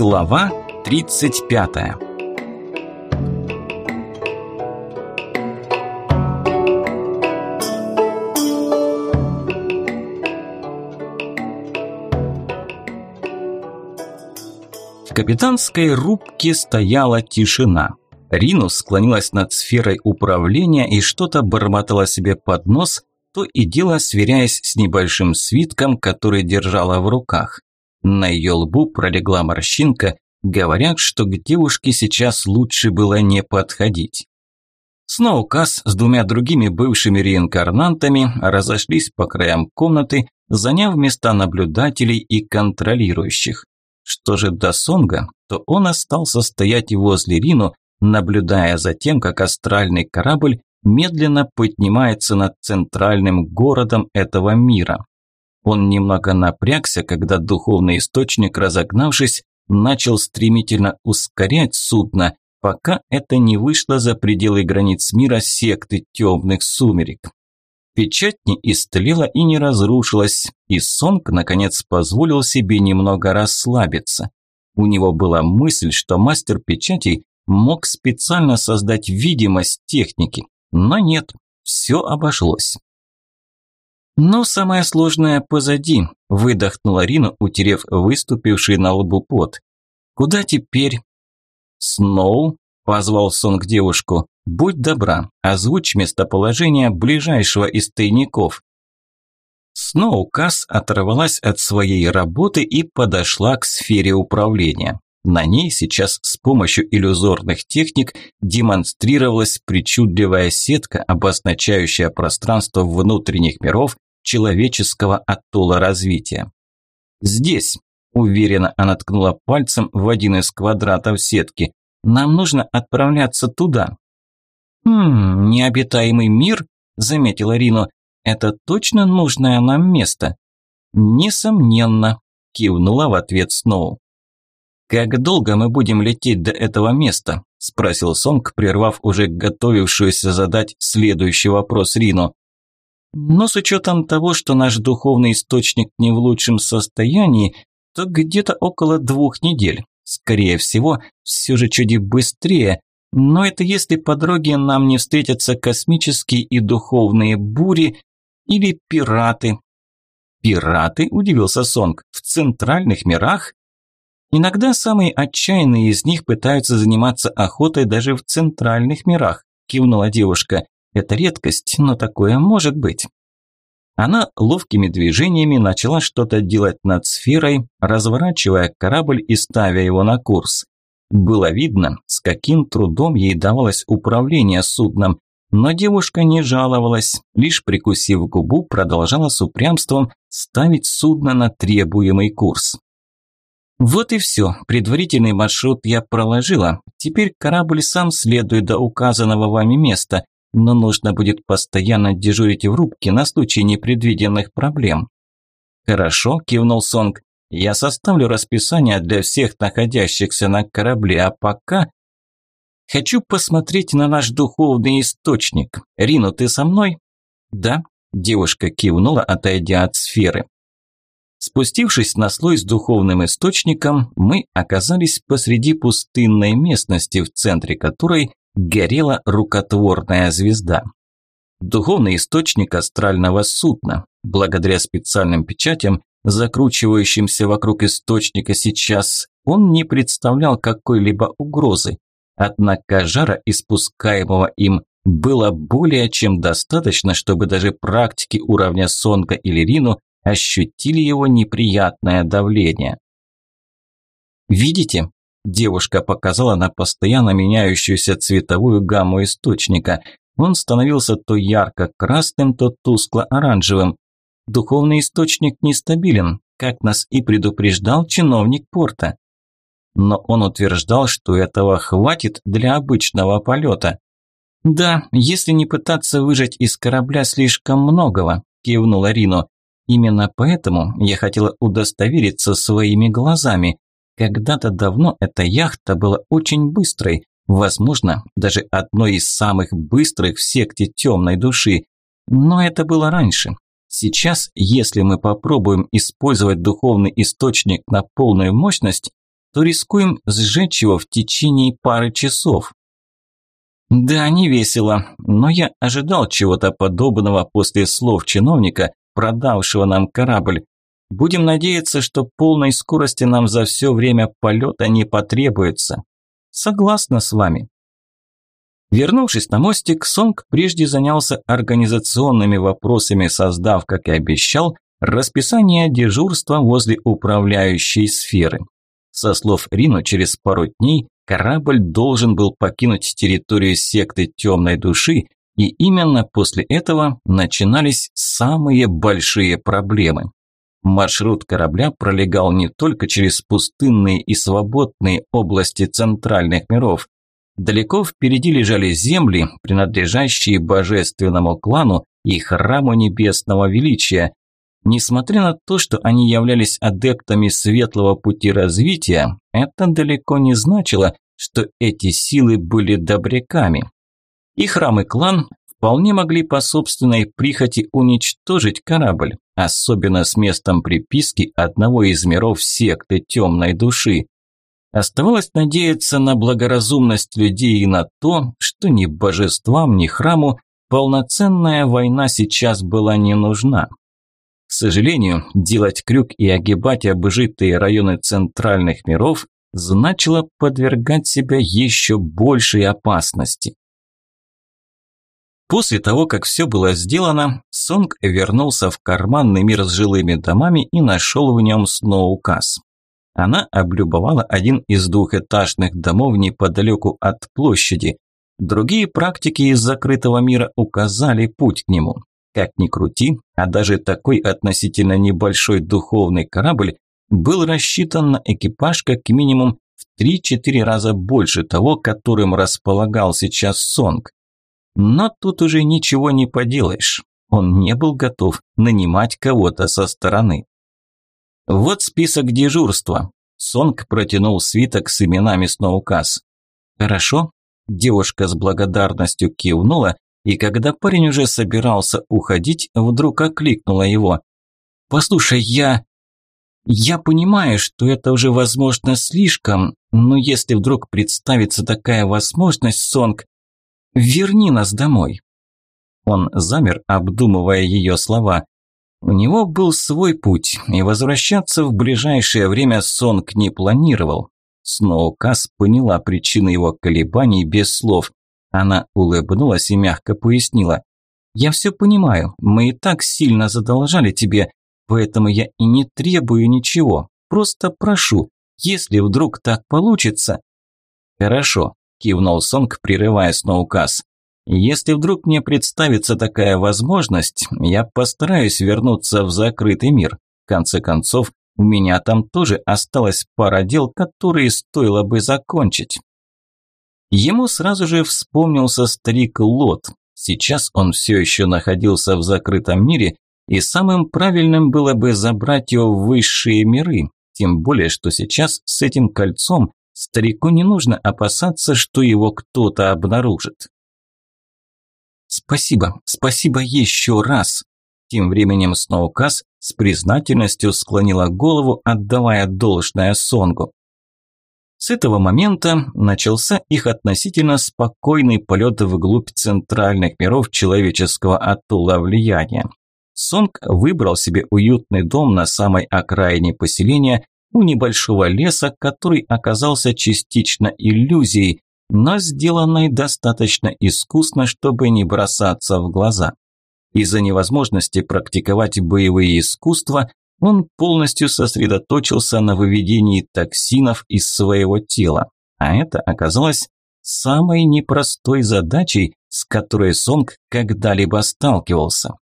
Глава 35 В капитанской рубке стояла тишина. Ринус склонилась над сферой управления и что-то бормотала себе под нос, то и дело сверяясь с небольшим свитком, который держала в руках. На ее лбу пролегла морщинка, говорят, что к девушке сейчас лучше было не подходить. Сноукас с двумя другими бывшими реинкарнантами разошлись по краям комнаты, заняв места наблюдателей и контролирующих. Что же до Сонга, то он остался стоять возле Рину, наблюдая за тем, как астральный корабль медленно поднимается над центральным городом этого мира. Он немного напрягся, когда духовный источник, разогнавшись, начал стремительно ускорять судно, пока это не вышло за пределы границ мира секты темных сумерек. Печать не истлела и не разрушилась, и Сонг, наконец, позволил себе немного расслабиться. У него была мысль, что мастер печатей мог специально создать видимость техники, но нет, все обошлось. Но самое сложное позади, выдохнула Рина, утерев выступивший на лбу пот. Куда теперь? Сноу, позвал Сонг девушку. Будь добра, озвучь местоположение ближайшего из тайников. Сноу Касс оторвалась от своей работы и подошла к сфере управления. На ней сейчас с помощью иллюзорных техник демонстрировалась причудливая сетка, обозначающая пространство внутренних миров человеческого атолла развития. «Здесь», – уверенно она ткнула пальцем в один из квадратов сетки, – «нам нужно отправляться туда». «Хм, необитаемый мир?» – заметила Рино. «Это точно нужное нам место?» «Несомненно», – кивнула в ответ Сноу. «Как долго мы будем лететь до этого места?» – спросил Сонг, прервав уже готовившуюся задать следующий вопрос Рину. «Но с учетом того, что наш духовный источник не в лучшем состоянии, то где-то около двух недель. Скорее всего, все же чуть быстрее, но это если по дороге нам не встретятся космические и духовные бури или пираты». «Пираты?» – удивился Сонг. «В центральных мирах?» Иногда самые отчаянные из них пытаются заниматься охотой даже в центральных мирах, кивнула девушка. Это редкость, но такое может быть. Она ловкими движениями начала что-то делать над сферой, разворачивая корабль и ставя его на курс. Было видно, с каким трудом ей давалось управление судном, но девушка не жаловалась, лишь прикусив губу, продолжала с упрямством ставить судно на требуемый курс. Вот и все. Предварительный маршрут я проложила. Теперь корабль сам следует до указанного вами места, но нужно будет постоянно дежурить в рубке на случай непредвиденных проблем. Хорошо, кивнул Сонг. Я составлю расписание для всех находящихся на корабле, а пока хочу посмотреть на наш духовный источник. Рину, ты со мной? Да, девушка кивнула, отойдя от сферы. Спустившись на слой с духовным источником, мы оказались посреди пустынной местности, в центре которой горела рукотворная звезда. Духовный источник астрального судна. Благодаря специальным печатям, закручивающимся вокруг источника сейчас, он не представлял какой-либо угрозы. Однако жара, испускаемого им, было более чем достаточно, чтобы даже практики уровня Сонга или Рину ощутили его неприятное давление. «Видите?» – девушка показала на постоянно меняющуюся цветовую гамму источника. Он становился то ярко-красным, то тускло-оранжевым. Духовный источник нестабилен, как нас и предупреждал чиновник порта. Но он утверждал, что этого хватит для обычного полета. «Да, если не пытаться выжать из корабля слишком многого», – кивнула Рино. Именно поэтому я хотела удостовериться своими глазами. Когда-то давно эта яхта была очень быстрой, возможно, даже одной из самых быстрых в секте темной души. Но это было раньше. Сейчас, если мы попробуем использовать духовный источник на полную мощность, то рискуем сжечь его в течение пары часов. Да, не весело, но я ожидал чего-то подобного после слов чиновника, продавшего нам корабль. Будем надеяться, что полной скорости нам за все время полета не потребуется. Согласна с вами. Вернувшись на мостик, Сонг прежде занялся организационными вопросами, создав, как и обещал, расписание дежурства возле управляющей сферы. Со слов Рину, через пару дней корабль должен был покинуть территорию секты темной души, и именно после этого начинались самые большие проблемы. Маршрут корабля пролегал не только через пустынные и свободные области центральных миров. Далеко впереди лежали земли, принадлежащие божественному клану и храму небесного величия. Несмотря на то, что они являлись адептами светлого пути развития, это далеко не значило, что эти силы были добряками. И храм и клан вполне могли по собственной прихоти уничтожить корабль, особенно с местом приписки одного из миров секты темной души. Оставалось надеяться на благоразумность людей и на то, что ни божествам, ни храму полноценная война сейчас была не нужна. К сожалению, делать крюк и огибать обжитые районы центральных миров значило подвергать себя еще большей опасности. После того, как все было сделано, Сонг вернулся в карманный мир с жилыми домами и нашел в нем Сноукас. Она облюбовала один из двухэтажных домов неподалеку от площади. Другие практики из закрытого мира указали путь к нему. Как ни крути, а даже такой относительно небольшой духовный корабль был рассчитан на экипаж как минимум в 3-4 раза больше того, которым располагал сейчас Сонг. Но тут уже ничего не поделаешь. Он не был готов нанимать кого-то со стороны. Вот список дежурства. Сонг протянул свиток с именами Сноукас. Хорошо. Девушка с благодарностью кивнула, и когда парень уже собирался уходить, вдруг окликнула его. «Послушай, я...» «Я понимаю, что это уже, возможно, слишком, но если вдруг представится такая возможность, Сонг, Верни нас домой». Он замер, обдумывая ее слова. У него был свой путь, и возвращаться в ближайшее время Сонг не планировал. Сноукас поняла причины его колебаний без слов. Она улыбнулась и мягко пояснила. «Я все понимаю, мы и так сильно задолжали тебе, поэтому я и не требую ничего. Просто прошу, если вдруг так получится...» «Хорошо, кивнул Сонг, прерывая Сноукас. Если вдруг мне представится такая возможность, я постараюсь вернуться в закрытый мир. В конце концов, у меня там тоже осталась пара дел, которые стоило бы закончить. Ему сразу же вспомнился старик Лот. Сейчас он все еще находился в закрытом мире, и самым правильным было бы забрать его в высшие миры, тем более, что сейчас с этим кольцом Старику не нужно опасаться, что его кто-то обнаружит. «Спасибо, спасибо еще раз!» Тем временем Сноукас с признательностью склонила голову, отдавая должное Сонгу. С этого момента начался их относительно спокойный полет вглубь центральных миров человеческого атолла влияния. Сонг выбрал себе уютный дом на самой окраине поселения у небольшого леса, который оказался частично иллюзией, но сделанной достаточно искусно, чтобы не бросаться в глаза. Из-за невозможности практиковать боевые искусства он полностью сосредоточился на выведении токсинов из своего тела, а это оказалось самой непростой задачей, с которой Сонг когда-либо сталкивался.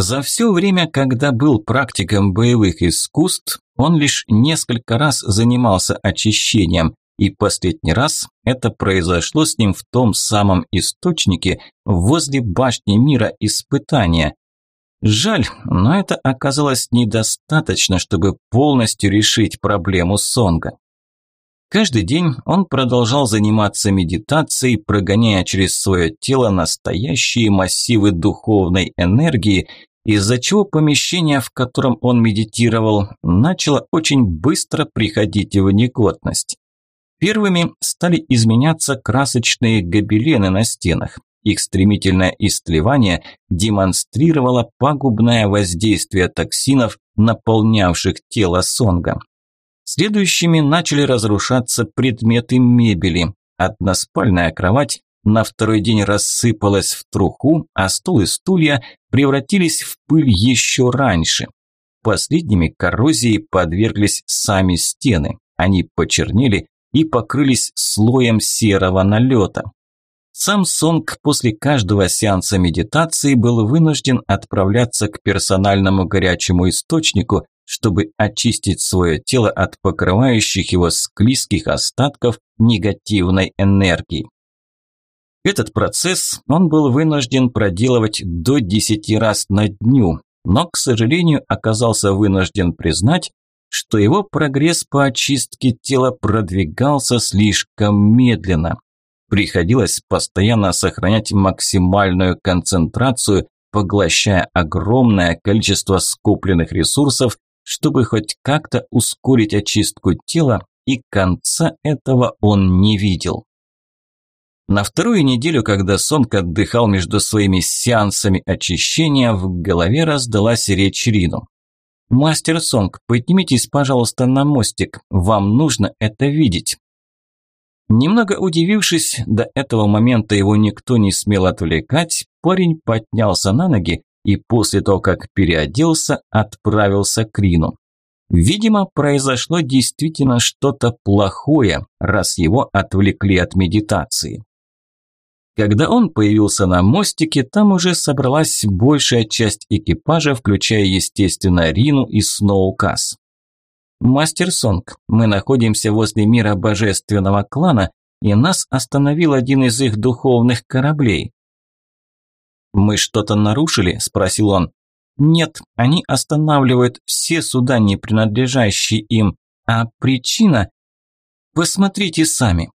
За все время, когда был практиком боевых искусств, он лишь несколько раз занимался очищением, и последний раз это произошло с ним в том самом источнике возле башни мира испытания. Жаль, но это оказалось недостаточно, чтобы полностью решить проблему Сонга. Каждый день он продолжал заниматься медитацией, прогоняя через свое тело настоящие массивы духовной энергии, из-за чего помещение, в котором он медитировал, начало очень быстро приходить в негодность. Первыми стали изменяться красочные гобелены на стенах. Их стремительное истлевание демонстрировало пагубное воздействие токсинов, наполнявших тело Сонга. Следующими начали разрушаться предметы мебели. Односпальная кровать на второй день рассыпалась в труху, а стол и стулья превратились в пыль еще раньше. Последними коррозии подверглись сами стены. Они почернели и покрылись слоем серого налета. Сам Сонг после каждого сеанса медитации был вынужден отправляться к персональному горячему источнику, чтобы очистить свое тело от покрывающих его склизких остатков негативной энергии. Этот процесс он был вынужден проделывать до 10 раз на дню, но, к сожалению, оказался вынужден признать, что его прогресс по очистке тела продвигался слишком медленно. Приходилось постоянно сохранять максимальную концентрацию, поглощая огромное количество скопленных ресурсов, чтобы хоть как-то ускорить очистку тела, и конца этого он не видел. На вторую неделю, когда Сонг отдыхал между своими сеансами очищения, в голове раздалась речь Рину. «Мастер Сонг, поднимитесь, пожалуйста, на мостик. Вам нужно это видеть». Немного удивившись, до этого момента его никто не смел отвлекать, парень поднялся на ноги и после того, как переоделся, отправился к Рину. Видимо, произошло действительно что-то плохое, раз его отвлекли от медитации. Когда он появился на мостике, там уже собралась большая часть экипажа, включая, естественно, Рину и Сноукас. «Мастер Сонг, мы находимся возле мира божественного клана, и нас остановил один из их духовных кораблей». «Мы что-то нарушили?» – спросил он. «Нет, они останавливают все суда, не принадлежащие им. А причина? Посмотрите сами».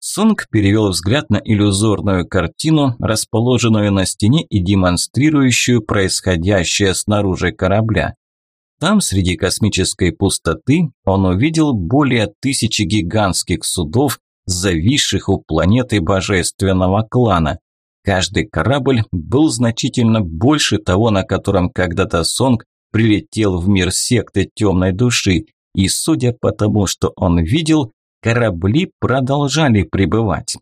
Сонг перевел взгляд на иллюзорную картину, расположенную на стене и демонстрирующую происходящее снаружи корабля. Там, среди космической пустоты, он увидел более тысячи гигантских судов, зависших у планеты божественного клана. Каждый корабль был значительно больше того, на котором когда-то Сонг прилетел в мир секты темной души, и судя по тому, что он видел, корабли продолжали прибывать.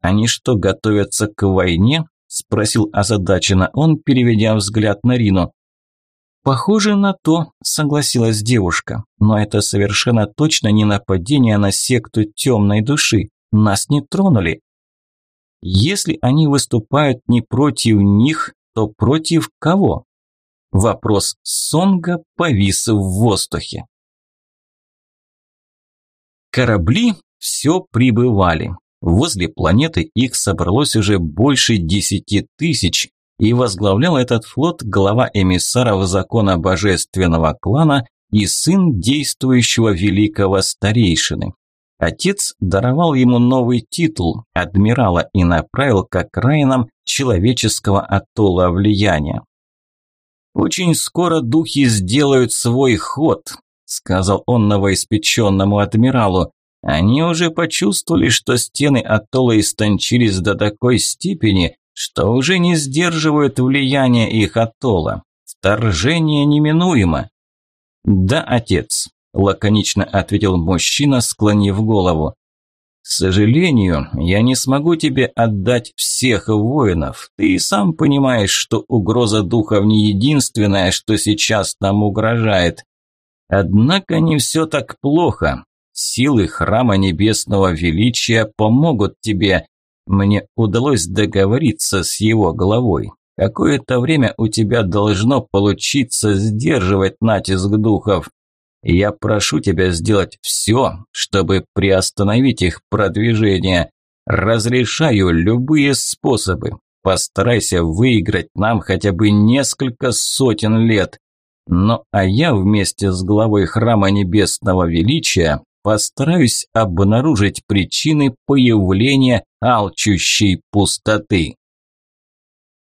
«Они что, готовятся к войне?» – спросил озадаченно он, переведя взгляд на Рину. «Похоже на то», – согласилась девушка, – «но это совершенно точно не нападение на секту темной души. Нас не тронули. Если они выступают не против них, то против кого?» Вопрос Сонга повис в воздухе. Корабли все прибывали. Возле планеты их собралось уже больше десяти тысяч, и возглавлял этот флот глава эмиссаров закона божественного клана и сын действующего великого старейшины. Отец даровал ему новый титул адмирала и направил к окраинам человеческого атолла влияния. «Очень скоро духи сделают свой ход», сказал он новоиспеченному адмиралу. Они уже почувствовали, что стены атолла истончились до такой степени, что уже не сдерживают влияние их атолла. Вторжение неминуемо. Да, отец, лаконично ответил мужчина, склонив голову. К сожалению, я не смогу тебе отдать всех воинов. Ты и сам понимаешь, что угроза духов не единственная, что сейчас нам угрожает. Однако не все так плохо. Силы храма небесного величия помогут тебе. Мне удалось договориться с его главой. Какое-то время у тебя должно получиться сдерживать натиск духов. Я прошу тебя сделать все, чтобы приостановить их продвижение. Разрешаю любые способы. Постарайся выиграть нам хотя бы несколько сотен лет. Ну а я вместе с главой храма небесного величия постараюсь обнаружить причины появления алчущей пустоты.